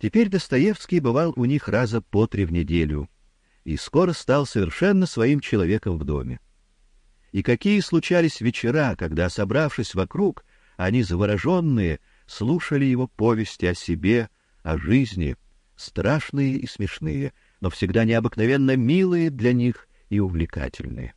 Теперь Достоевский бывал у них раза по три в неделю и скоро стал совершенно своим человеком в доме. И какие случались вечера, когда, собравшись вокруг, они завороженные слушали его повести о себе, о жизни, страшные и смешные, но всегда необыкновенно милые для них и увлекательные.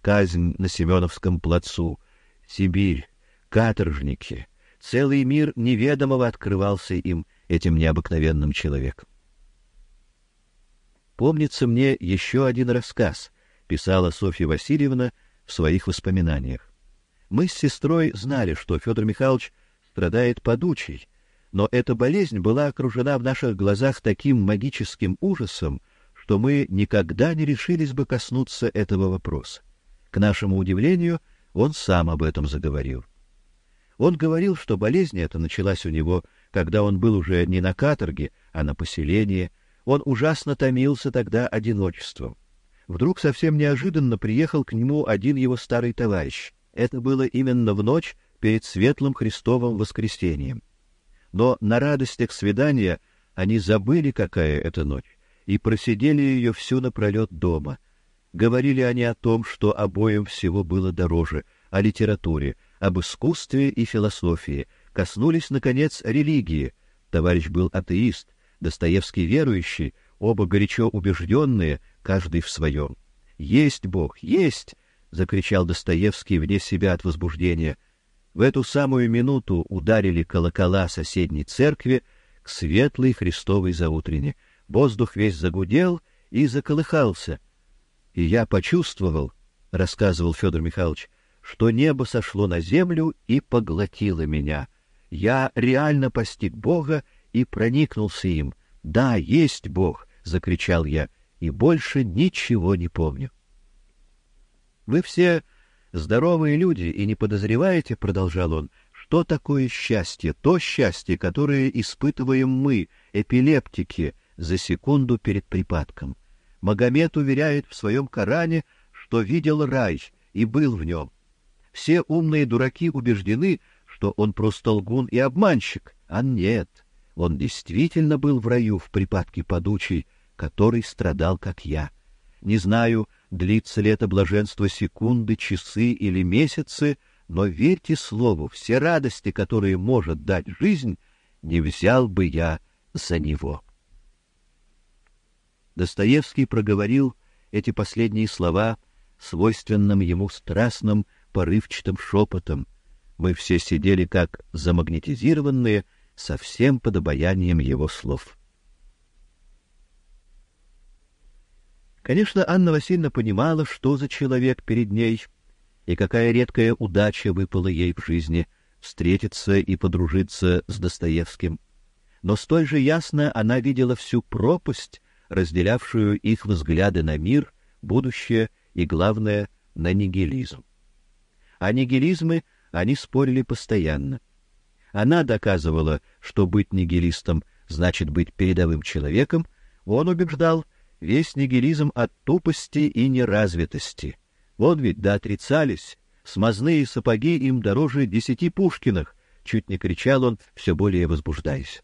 Казнь на Семеновском плацу, Сибирь, каторжники, целый мир неведомого открывался им этим необыкновенным человеком. Помнится мне еще один рассказ, писала Софья Васильевна в своих воспоминаниях. Мы с сестрой знали, что Федор Михайлович страдает подучей, но эта болезнь была окружена в наших глазах таким магическим ужасом, что мы никогда не решились бы коснуться этого вопроса. К нашему удивлению, он сам об этом заговорил. Он говорил, что болезнь эта началась у него, когда он был уже не на каторге, а на поселении. Он ужасно томился тогда одиночеством. Вдруг совсем неожиданно приехал к нему один его старый товарищ. Это было именно в ночь перед светлым Христовым воскресением. Но на радостях свидания они забыли, какая это ночь, и просидели ее всю напролет дома. Говорили они о том, что обоим всего было дороже, о литературе, об искусстве и философии, коснулись наконец религии. Товарищ был атеист, Достоевский верующий, оба горячо убежденные, каждый в своем. Есть Бог, есть, закричал Достоевский вне себя от возбуждения. В эту самую минуту ударили колокола соседней церкви к светлой Христовой заутрене. Воздух весь загудел и заколыхался. И я почувствовал, рассказывал Федор Михайлович, что небо сошло на землю и поглотило меня. Я реально постиг Бога и проникнулся им. Да, есть Бог, закричал я, и больше ничего не помню. Вы все здоровые люди и не подозреваете, продолжал он, что такое счастье, то счастье, которое испытываем мы, эпилептики, за секунду перед припадком. Магомед уверяет в своем Коране, что видел рай и был в нем. Все умные дураки убеждены, что он просто лгун и обманщик, а нет, он действительно был в раю в припадке подучей, который страдал как я. Не знаю, длится ли это блаженство секунды, часы или месяцы, но верьте слову, все радости, которые может дать жизнь, не взял бы я за него. Достоевский проговорил эти последние слова свойственным ему страстным, порывчатым шепотом. Мы все сидели как замагнетизированные, совсем под обаянием его слов. Конечно, Анна Васильевна понимала, что за человек перед ней, и какая редкая удача выпала ей в жизни встретиться и подружиться с Достоевским. Но столь же ясно она видела всю пропасть, разделявшую их взгляды на мир, будущее и, главное, на нигилизм. О нигилизме они спорили постоянно. Она доказывала, что быть нигилистом значит быть передовым человеком, он убеждал, весь нигилизм от тупости и неразвитости. Вот ведь да отрицались, смазные сапоги им дороже десяти Пушкиных, чуть не кричал он, все более возбуждаясь.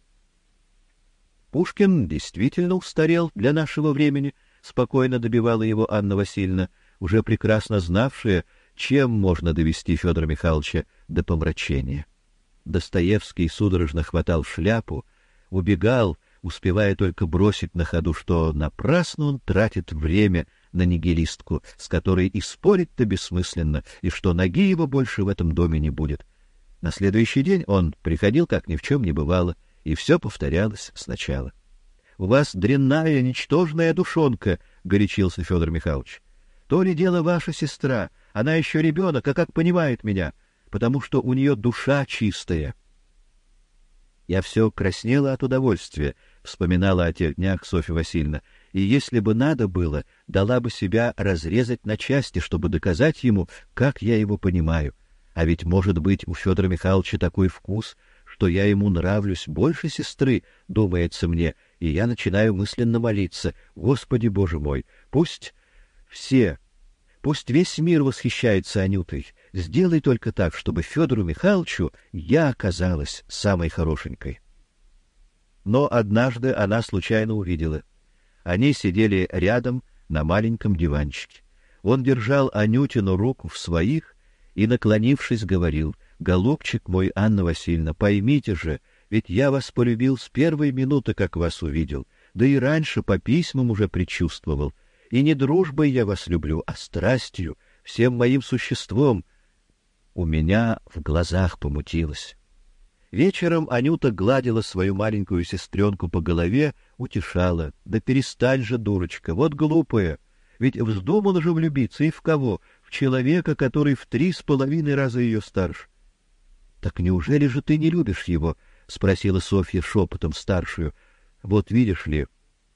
Пушкин действительно устарел для нашего времени, спокойно добивала его Анна Васильевна, уже прекрасно знавшая, чем можно довести Федора Михайловича до помрачения. Достоевский судорожно хватал шляпу, убегал, успевая только бросить на ходу, что напрасно он тратит время на нигилистку, с которой и спорить-то бессмысленно, и что ноги его больше в этом доме не будет. На следующий день он приходил, как ни в чем не бывало, и все повторялось сначала. — У вас дрянная, ничтожная душонка, — горячился Федор Михайлович. — То ли дело ваша сестра, она еще ребенок, а как понимает меня, потому что у нее душа чистая. Я все краснела от удовольствия, вспоминала о тех днях Софья Васильевна, и если бы надо было, дала бы себя разрезать на части, чтобы доказать ему, как я его понимаю. А ведь может быть у Федора Михайловича такой вкус, что я ему нравлюсь больше сестры, думается мне, и я начинаю мысленно молиться: Господи Боже мой, пусть все, пусть весь мир восхищается Анютой. Сделай только так, чтобы Федору Михайловичу я оказалась самой хорошенькой. но однажды она случайно увидела. Они сидели рядом на маленьком диванчике. Он держал Анютину руку в своих и, наклонившись, говорил: "Голубчик мой, Анна Васильевна, поймите же, ведь я вас полюбил с первой минуты, как вас увидел, да и раньше по письмам уже предчувствовал. И не дружбой я вас люблю, а страстью, всем моим существом. У меня в глазах помутилось. Вечером Анюта гладила свою маленькую сестренку по голове, утешала: "Да перестань же, дурочка, вот глупая. Ведь вздумала же влюбиться и в кого? В человека, который в три с половиной раза ее старше. Так неужели же ты не любишь его? спросила Софья шепотом старшую. Вот видишь ли,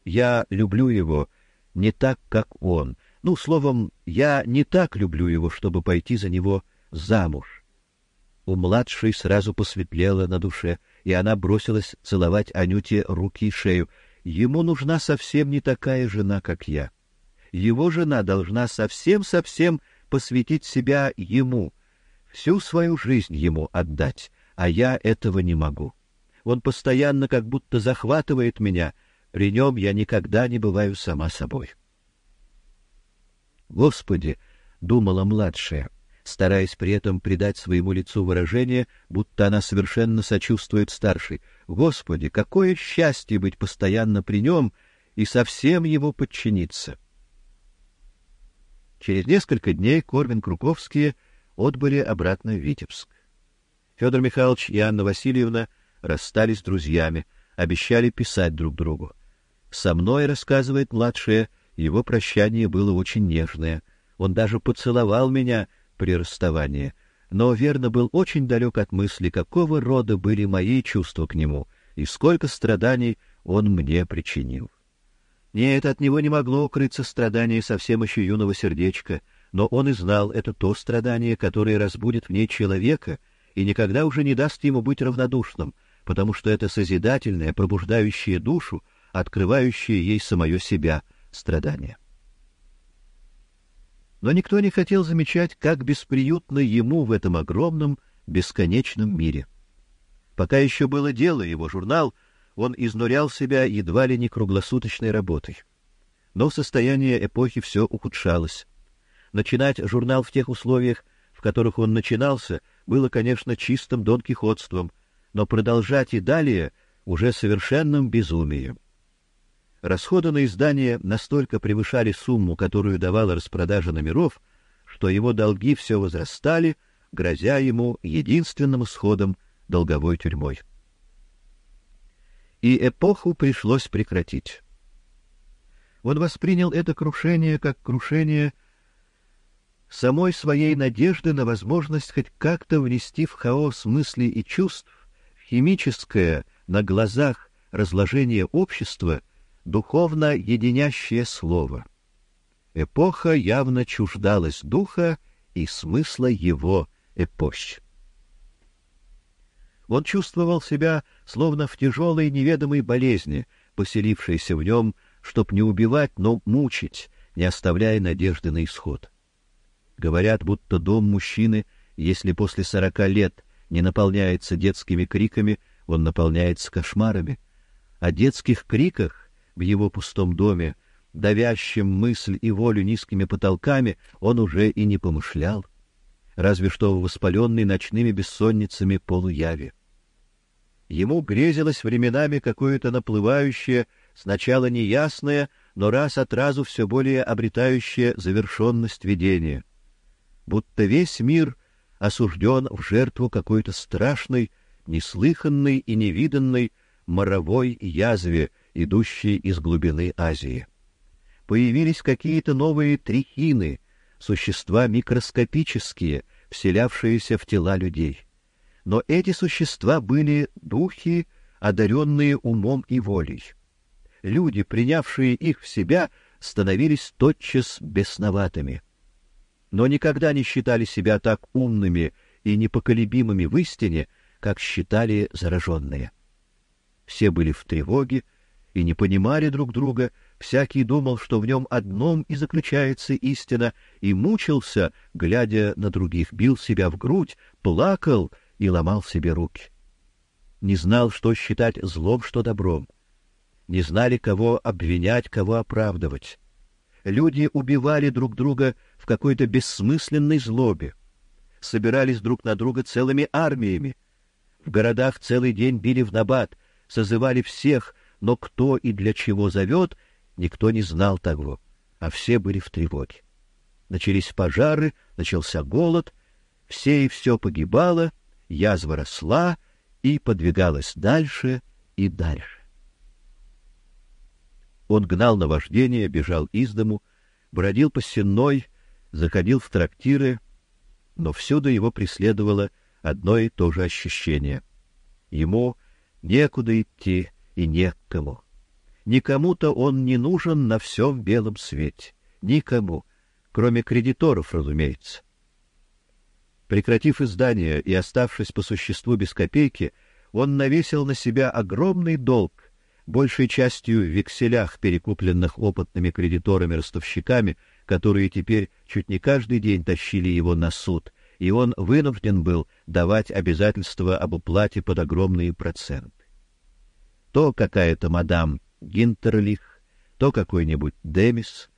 я люблю его не так, как он. Ну, словом, я не так люблю его, чтобы пойти за него замуж. У младшей сразу посветлело на душе, и она бросилась целовать Анюте руки и шею. Ему нужна совсем не такая жена, как я. Его жена должна совсем-совсем посвятить себя ему, всю свою жизнь ему отдать, а я этого не могу. Он постоянно как будто захватывает меня, при нем я никогда не бываю сама собой. Господи, думала младшая, стараясь при этом придать своему лицу выражение, будто она совершенно сочувствует старшей. Господи, какое счастье быть постоянно при нем и совсем его подчиниться. Через несколько дней Корвин Круковские отбыли обратно в Витебск. Федор Михайлович и Анна Васильевна расстались с друзьями, обещали писать друг другу. Со мной, рассказывает младшая, его прощание было очень нежное. Он даже поцеловал меня при расставании, но верно был очень далек от мысли, какого рода были мои чувства к нему и сколько страданий он мне причинил. Нет, от него не могло укрыться страдание совсем еще юного сердечка, но он и знал, это то страдание, которое разбудит в ней человека и никогда уже не даст ему быть равнодушным, потому что это созидательное, пробуждающее душу, открывающее ей самое себя страдание. Но никто не хотел замечать, как бесприютно ему в этом огромном, бесконечном мире. Пока еще было дело, его журнал, он изнурял себя едва ли не круглосуточной работой. Но состояние эпохи все ухудшалось. Начинать журнал в тех условиях, в которых он начинался, было, конечно, чистым донкихотством, но продолжать и далее уже совершенным безумием. Расходы на издание настолько превышали сумму, которую давала распродажа номеров, что его долги все возрастали, грозя ему единственным исходом долговой тюрьмой. И эпоху пришлось прекратить. Он воспринял это крушение как крушение самой своей надежды на возможность хоть как-то внести в хаос мыслей и чувств химическое на глазах разложение общества духовно единящее слово. Эпоха явно чуждалась духа и смысла его эпохи. Он чувствовал себя словно в тяжелой неведомой болезни, поселившейся в нем, чтоб не убивать, но мучить, не оставляя надежды на исход. Говорят, будто дом мужчины, если после сорока лет не наполняется детскими криками, он наполняется кошмарами. О детских криках в его пустом доме, давящим мысль и волю низкими потолками, он уже и не помышлял, разве что в воспаленной ночными бессонницами полуяве. Ему грезилось временами какое-то наплывающее, сначала неясное, но раз от разу все более обретающее завершенность видение, будто весь мир осужден в жертву какой-то страшной, неслыханной и невиданной моровой язве, идущие из глубины Азии. Появились какие-то новые трихины, существа микроскопические, вселявшиеся в тела людей. Но эти существа были духи, одаренные умом и волей. Люди, принявшие их в себя, становились тотчас бесноватыми. Но никогда не считали себя так умными и непоколебимыми в истине, как считали зараженные. Все были в тревоге, и не понимали друг друга, всякий думал, что в нем одном и заключается истина, и мучился, глядя на других, бил себя в грудь, плакал и ломал себе руки. не знал, что считать злом, что добром. Не знали, кого обвинять, кого оправдывать. Люди убивали друг друга в какой-то бессмысленной злобе. Собирались друг на друга целыми армиями. В городах целый день били в набат, созывали всех, но кто и для чего зовет, никто не знал того, а все были в тревоге. Начались пожары, начался голод, все и все погибало, язва росла и подвигалась дальше и дальше. Он гнал на вождение, бежал из дому, бродил по сенной, заходил в трактиры, но всюду его преследовало одно и то же ощущение. Ему некуда идти и некому. Никому-то он не нужен на всем белом свете. Никому, кроме кредиторов, разумеется. Прекратив издание и оставшись по существу без копейки, он навесил на себя огромный долг, большей частью в векселях, перекупленных опытными кредиторами-ростовщиками, которые теперь чуть не каждый день тащили его на суд, и он вынужден был давать обязательства об уплате под огромные проценты. То какая-то мадам Гинтерлих, то какой-нибудь Демис.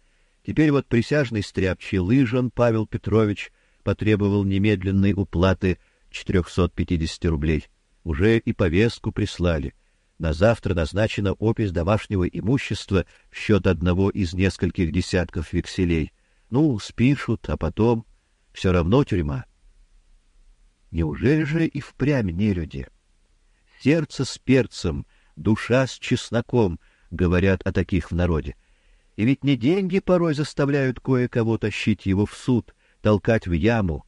Теперь вот присяжный стряпчий Лыжан Павел Петрович потребовал немедленной уплаты 450 рублей. Уже и повестку прислали. На завтра назначена опись домашнего имущества в счет одного из нескольких десятков векселей. Ну, спишут, а потом все равно тюрьма. Неужели же и впрямь не люди? Сердце с перцем, душа с чесноком — говорят о таких в народе. И ведь не деньги порой заставляют кое-кого тащить его в суд, толкать в яму.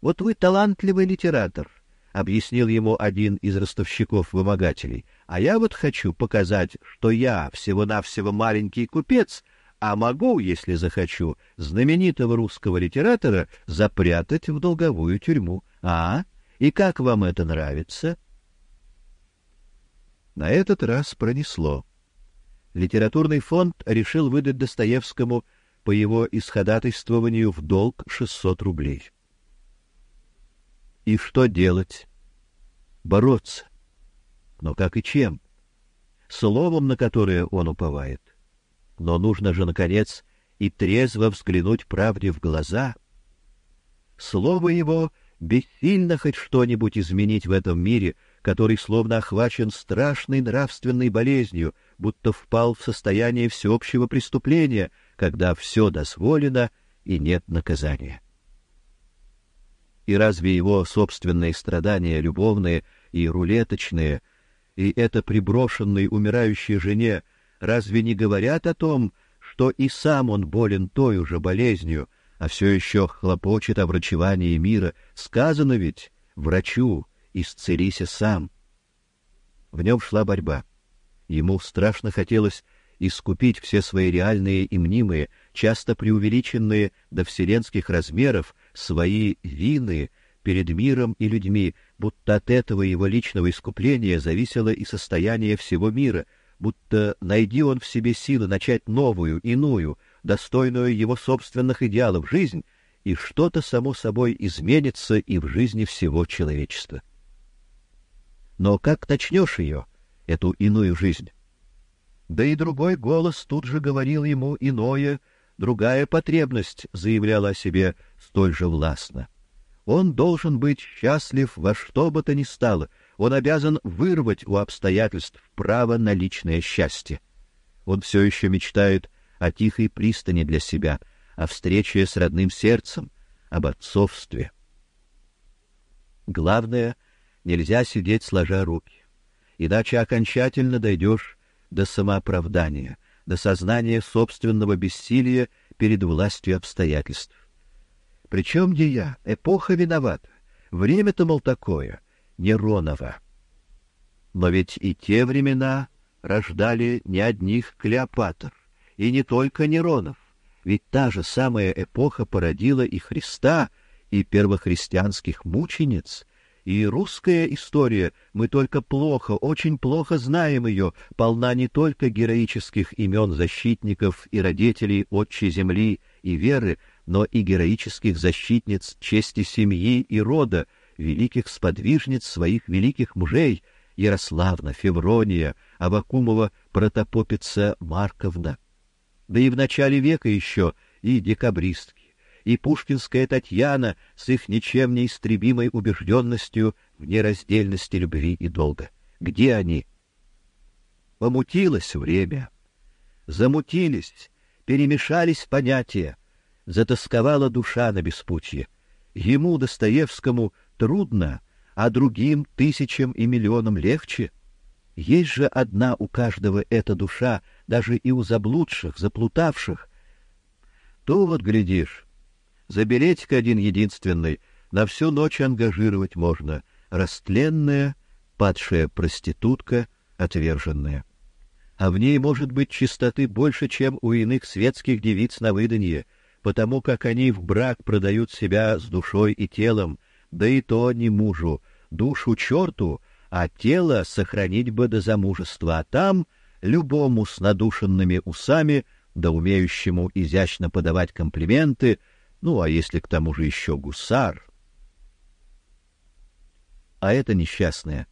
Вот вы талантливый литератор, объяснил ему один из ростовщиков-вымогателей. А я вот хочу показать, что я всего-навсего маленький купец, а могу, если захочу, знаменитого русского литератора запрятать в долговую тюрьму. А? И как вам это нравится? На этот раз пронесло. Литературный фонд решил выдать Достоевскому по его исходатайствованию в долг 600 рублей. И что делать? Бороться. Но как и чем? Словом, на которое он уповает. Но нужно же наконец и трезво взглянуть правде в глаза. Слово его бессильно хоть что-нибудь изменить в этом мире, который словно охвачен страшной нравственной болезнью, будто впал в состояние всеобщего преступления, когда все дозволено и нет наказания. И разве его собственные страдания любовные и рулеточные, и это приброшенной умирающей жене, разве не говорят о том, что и сам он болен той же болезнью, а все еще хлопочет о врачевании мира? Сказано ведь врачу исцелися сам. В нем шла борьба. Ему страшно хотелось искупить все свои реальные и мнимые, часто преувеличенные до вселенских размеров, свои вины перед миром и людьми, будто от этого его личного искупления зависело и состояние всего мира, будто найди он в себе силы начать новую, иную, достойную его собственных идеалов жизнь, и что-то само собой изменится и в жизни всего человечества. Но как начнешь ее, эту иную жизнь? Да и другой голос тут же говорил ему иное, другая потребность заявляла о себе столь же властно. Он должен быть счастлив во что бы то ни стало. Он обязан вырвать у обстоятельств право на личное счастье. Он все еще мечтает о тихой пристани для себя, о встрече с родным сердцем, об отцовстве. Главное Нельзя сидеть сложа руки, иначе окончательно дойдешь до самооправдания, до сознания собственного бессилия перед властью обстоятельств. Причем где я? Эпоха виновата. Время-то, мол, такое, Нероново. Но ведь и те времена рождали не одних Клеопатр, и не только Неронов. Ведь та же самая эпоха породила и Христа, и первохристианских мучениц, и русская история, мы только плохо, очень плохо знаем ее, полна не только героических имен защитников и родителей отчей земли и веры, но и героических защитниц чести семьи и рода, великих сподвижниц своих великих мужей, Ярославна, Феврония, Авакумова протопопица Марковна. Да и в начале века еще и декабристки, и пушкинская Татьяна с их ничем не истребимой убежденностью в нераздельности любви и долга. Где они? Помутилось время. Замутились, перемешались понятия. Затасковала душа на беспутье. Ему, Достоевскому, трудно, а другим тысячам и миллионам легче. Есть же одна у каждого эта душа, даже и у заблудших, заплутавших. То вот глядишь, за билетик один единственный. На всю ночь ангажировать можно, растленная, падшая проститутка, отверженная. А в ней может быть чистоты больше, чем у иных светских девиц на выданье, потому как они в брак продают себя с душой и телом, да и то не мужу, душу черту, а тело сохранить бы до замужества, а там любому с надушенными усами, да умеющему изящно подавать комплименты, ну а если к тому же еще гусар. А это несчастная,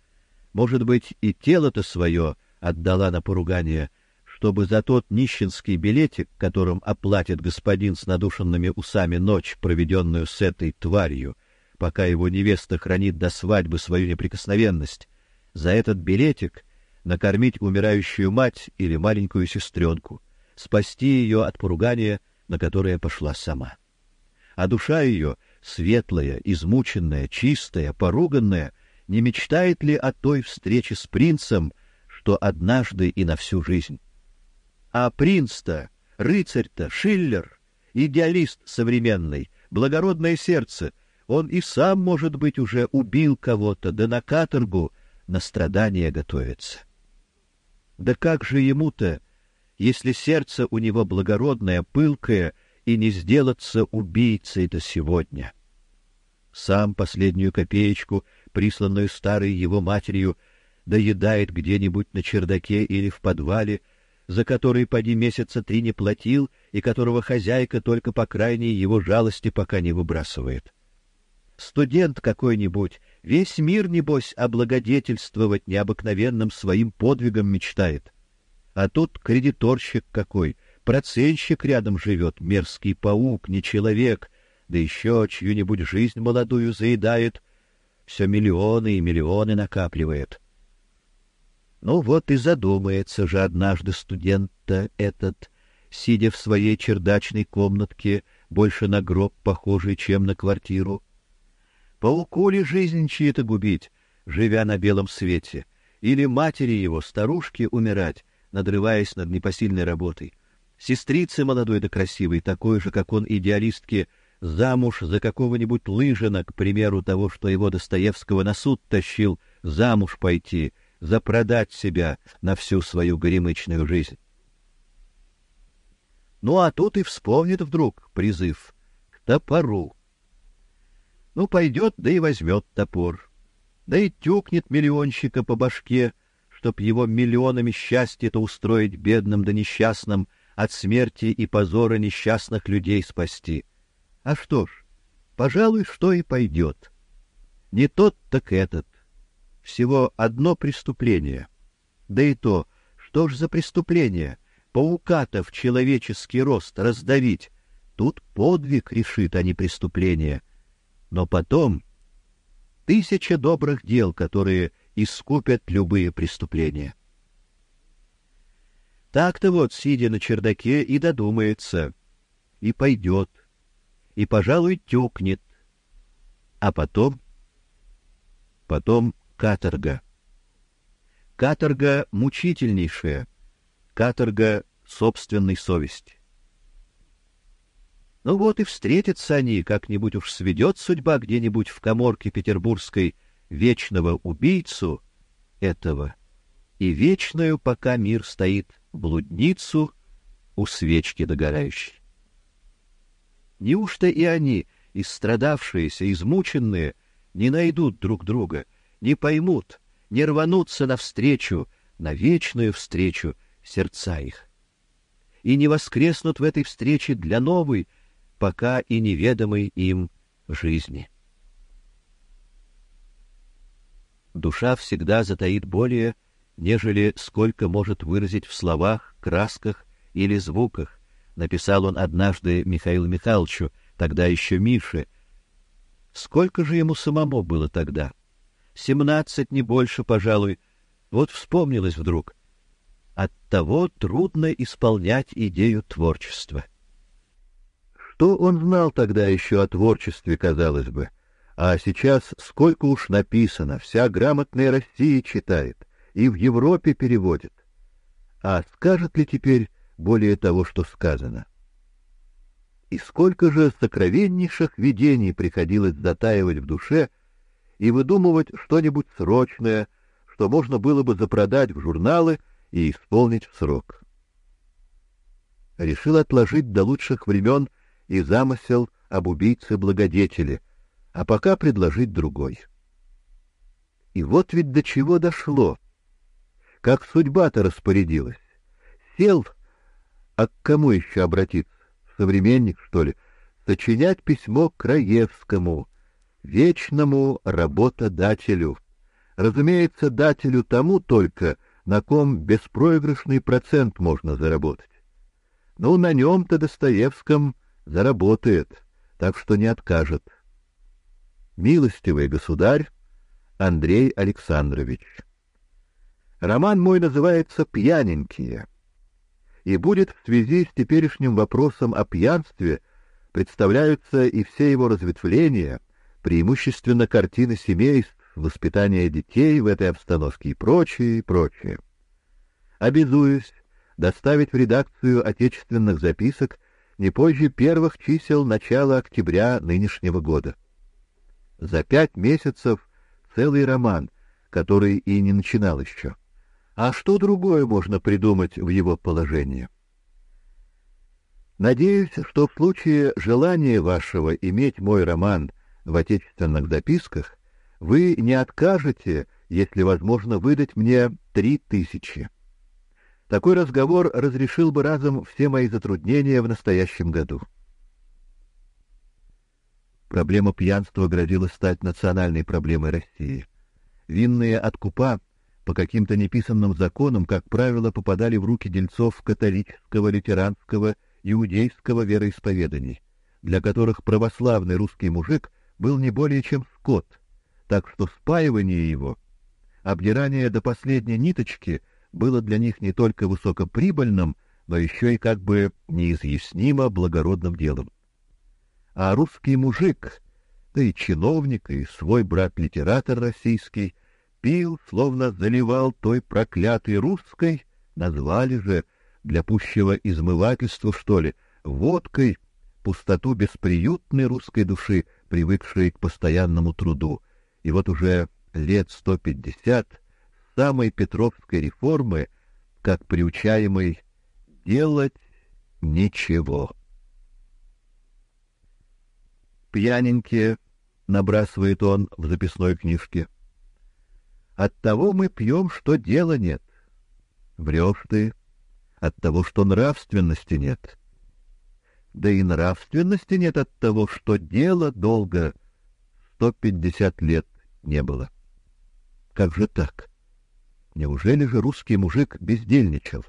может быть, и тело-то свое отдала на поругание, чтобы за тот нищенский билетик, которым оплатит господин с надушенными усами ночь, проведенную с этой тварью, пока его невеста хранит до свадьбы свою неприкосновенность, за этот билетик накормить умирающую мать или маленькую сестренку, спасти ее от поругания, на которое пошла сама. А душа ее, светлая, измученная, чистая, поруганная, не мечтает ли о той встрече с принцем, что однажды и на всю жизнь? А принц-то, рыцарь-то, Шиллер, идеалист современный, благородное сердце, он и сам, может быть, уже убил кого-то, да на каторгу, на страдания готовится. Да как же ему-то, если сердце у него благородное, пылкое, и не сделаться убийцей-то сегодня? Сам последнюю копеечку, присланную старой его матерью, доедает где-нибудь на чердаке или в подвале, за который поди месяца три не платил и которого хозяйка только по крайней его жалости пока не выбрасывает. Студент какой-нибудь, весь мир, небось, облагодетельствовать необыкновенным своим подвигом мечтает. А тут кредиторщик какой, процентщик рядом живет, мерзкий паук, не человек, да еще чью-нибудь жизнь молодую заедает, все миллионы и миллионы накапливает. Ну вот и задумается же однажды студент-то этот, сидя в своей чердачной комнатке, больше на гроб похожий, чем на квартиру, Пауку ли жизнь чьи-то губить, живя на белом свете, или матери его, старушке, умирать, надрываясь над непосильной работой? Сестрице молодой да красивой, такой же, как он, идеалистке, замуж за какого-нибудь лыжина, к примеру того, что его Достоевского на суд тащил, замуж пойти, запродать себя на всю свою горемычную жизнь. Ну а тут и вспомнит вдруг призыв к топору. Ну, пойдет, да и возьмет топор. Да и тюкнет миллионщика по башке, чтоб его миллионами счастья-то устроить бедным да несчастным, от смерти и позора несчастных людей спасти. А что ж, пожалуй, что и пойдет. Не тот, так этот. Всего одно преступление. Да и то, что ж за преступление? Паука-то в человеческий рост раздавить. Тут подвиг решит, а не преступление. — но потом тысяча добрых дел, которые искупят любые преступления. Так-то вот, сидя на чердаке, и додумается, и пойдет, и, пожалуй, тюкнет, а потом... Потом каторга. Каторга мучительнейшая, каторга собственной совести. Ну вот и встретятся они, как-нибудь уж сведет судьба где-нибудь в каморке петербургской вечного убийцу этого и вечную, пока мир стоит, блудницу у свечки догорающей. Неужто и они, истрадавшиеся, измученные, не найдут друг друга, не поймут, не рванутся навстречу, на вечную встречу сердца их? И не воскреснут в этой встрече для новой, пока и неведомой им жизни. душа всегда затаит более, нежели сколько может выразить в словах, красках или звуках, написал он однажды Михаилу Михайловичу, тогда еще Мише. Сколько же ему самому было тогда? Семнадцать, не больше, пожалуй. Вот вспомнилось вдруг. Оттого трудно исполнять идею творчества. Что он знал тогда еще о творчестве, казалось бы? А сейчас сколько уж написано, вся грамотная Россия читает и в Европе переводит. А скажет ли теперь более того, что сказано? И сколько же сокровеннейших видений приходилось затаивать в душе и выдумывать что-нибудь срочное, что можно было бы запродать в журналы и исполнить в срок. Решил отложить до лучших времен и замысел об убийце-благодетеле, а пока предложить другой. И вот ведь до чего дошло. Как судьба-то распорядилась. Сел, а к кому еще обратиться? Современник, что ли? Сочинять письмо Краевскому, вечному работодателю. Разумеется, дателю тому только, на ком беспроигрышный процент можно заработать. Ну, на нем-то Достоевском заработает, так что не откажет. Милостивый государь Андрей Александрович. Роман мой называется «Пьяненькие» и будет в связи с теперешним вопросом о пьянстве представляются и все его разветвления, преимущественно картины семейств, воспитания детей в этой обстановке и прочее, и прочее. Обязуюсь доставить в редакцию отечественных записок не позже первых чисел начала октября нынешнего года. За пять месяцев целый роман, который и не начинал еще. А что другое можно придумать в его положении? Надеюсь, что в случае желания вашего иметь мой роман в отечественных записках вы не откажете, если возможно, выдать мне три тысячи. Такой разговор разрешил бы разом все мои затруднения в настоящем году. Проблема пьянства грозила стать национальной проблемой России. Винные откупа по каким-то неписанным законам, как правило, попадали в руки дельцов католического, лютеранского, иудейского вероисповеданий, для которых православный русский мужик был не более чем скот, так что спаивание его, обдирание до последней ниточки было для них не только высокоприбыльным, но еще и как бы неизъяснимо благородным делом. А русский мужик, да и чиновник, и свой брат-литератор российский пил, словно заливал той проклятой русской, назвали же для пущего измывательства, что ли, водкой пустоту бесприютной русской души, привыкшей к постоянному труду. И вот уже лет сто пятьдесят самой Петровской реформы, как приучаемый делать ничего. Пьяненькие, набрасывает он в записной книжке. От того мы пьем, что дела нет. Врешь ты. От того, что нравственности нет. Да и нравственности нет от того, что дело долго сто пятьдесят лет не было. Как же так? Неужели же русский мужик бездельничал?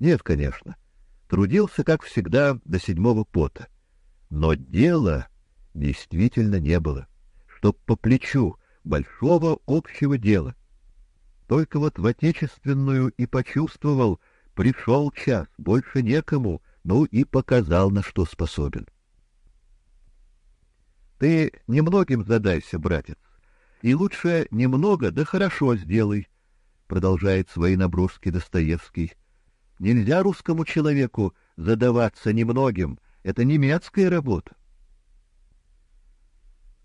Нет, конечно. Трудился, как всегда, до седьмого пота. Но дела действительно не было. Чтоб по плечу, большого общего дела. Только вот в отечественную и почувствовал, пришел час, больше некому, ну и показал, на что способен. Ты немногим задайся, братец, и лучше немного, да хорошо сделай, продолжает свои наброски Достоевский. Нельзя русскому человеку задаваться немногим, это немецкая работа.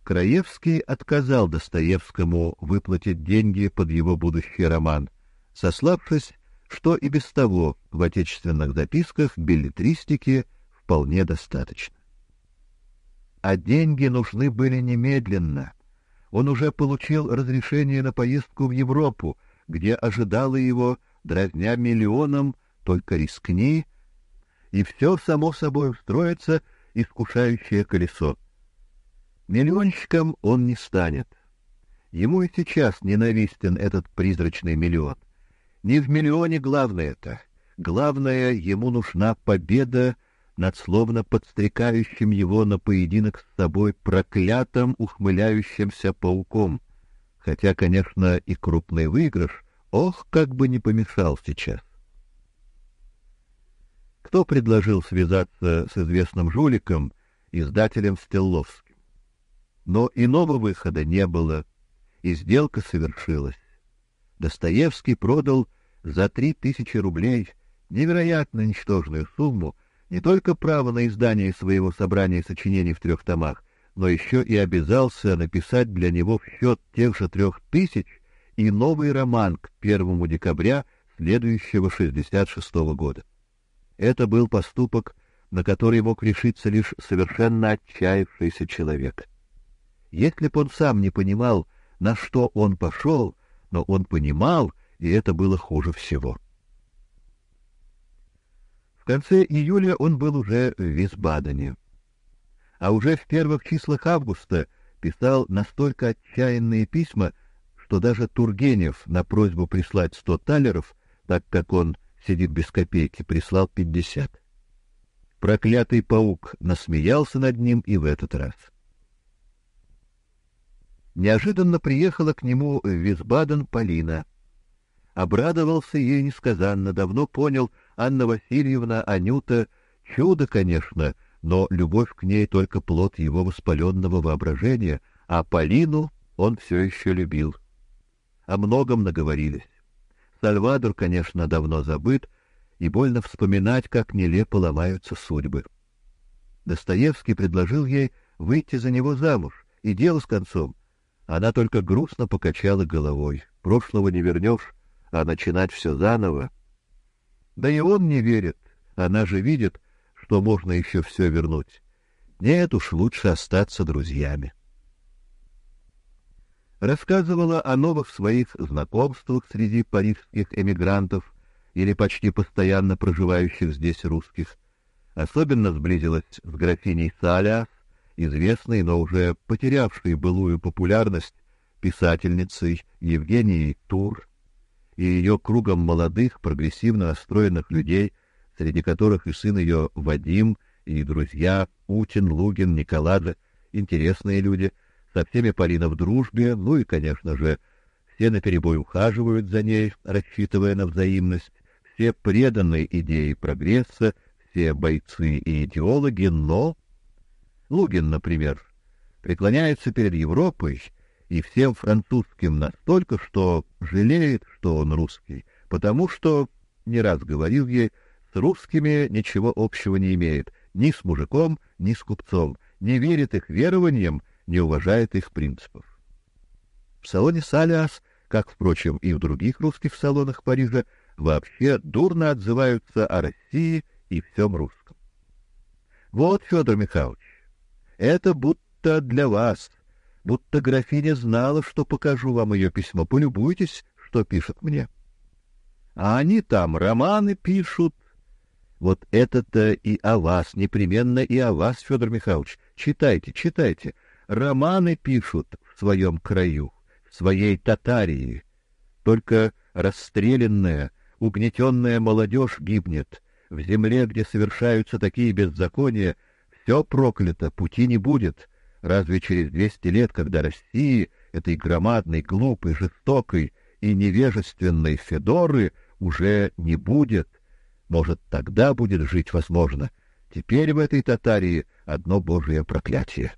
Краевский отказал Достоевскому выплатить деньги под его будущий роман, сославшись, что и без того в отечественных записках билетристики вполне достаточно. А деньги нужны были немедленно. Он уже получил разрешение на поездку в Европу, где ожидало его, дразня миллионом, только рискни, и все само собой устроится искушающее колесо. Миллионщиком он не станет. Ему и сейчас ненавистен этот призрачный миллион. Не в миллионе главное это. Главное, ему нужна победа над словно подстрекающим его на поединок с собой проклятым ухмыляющимся пауком. Хотя, конечно, и крупный выигрыш, ох, как бы не помешал сейчас. Кто предложил связаться с известным жуликом, издателем Стелловским? Но иного выхода не было, и сделка совершилась. Достоевский продал за три тысячи рублей невероятно ничтожную сумму не только право на издание своего собрания сочинений в трех томах, но еще и обязался написать для него в счет тех же трех тысяч и новый роман к первому декабря следующего 66 -го года. Это был поступок, на который мог решиться лишь совершенно отчаявшийся человек. Если б он сам не понимал, на что он пошел, но он понимал, и это было хуже всего. В конце июля он был уже в Висбадене. А уже в первых числах августа писал настолько отчаянные письма, что даже Тургенев на просьбу прислать сто талеров, так как он сидит без копейки, прислал пятьдесят. Проклятый паук насмеялся над ним и в этот раз. Неожиданно приехала к нему в Висбаден Полина. Обрадовался ей несказанно, давно понял, Анна Васильевна, Анюта — чудо, конечно, но любовь к ней только плод его воспаленного воображения, а Полину он все еще любил. О многом наговорились. Сальвадор, конечно, давно забыт, и больно вспоминать, как нелепо ломаются судьбы. Достоевский предложил ей выйти за него замуж, и дело с концом. Она только грустно покачала головой. Прошлого не вернешь, а начинать все заново — да и он не верит. Она же видит, что можно еще все вернуть. Нет уж, лучше остаться друзьями. Рассказывала о новых своих знакомствах среди парижских эмигрантов или почти постоянно проживающих здесь русских. Особенно сблизилась с графиней Саляс, известной, но уже потерявшей былую популярность писательницей Евгенией Тур, и ее кругом молодых, прогрессивно настроенных людей, среди которых и сын ее Вадим, и друзья Утин, Лугин, Николадзе, интересные люди, со всеми Полина в дружбе, ну и, конечно же, все наперебой ухаживают за ней, рассчитывая на взаимность, все преданы идее прогресса, все бойцы и идеологи, но Лугин, например, преклоняется перед Европой и всем французским настолько, что жалеет, что он русский, потому что, не раз говорил ей, с русскими ничего общего не имеет, ни с мужиком, ни с купцом, не верит их верованиям, не уважает их принципов. В салоне Салиас, как, впрочем, и в других русских салонах Парижа, вообще дурно отзываются о России и всем русском. Вот, Федор Михайлович, это будто для вас — будто графиня знала, что покажу вам ее письмо. Полюбуйтесь, что пишет мне. А они там романы пишут. Вот это-то и о вас, непременно и о вас, Федор Михайлович. Читайте, читайте. Романы пишут в своем краю, в своей Татарии. Только расстрелянная, угнетенная молодежь гибнет. В земле, где совершаются такие беззакония, все проклято, пути не будет. Разве через двести лет, когда России, этой громадной, глупой, жестокой и невежественной Федоры, уже не будет? Может, тогда будет жить возможно. Теперь в этой Татарии одно божье проклятие.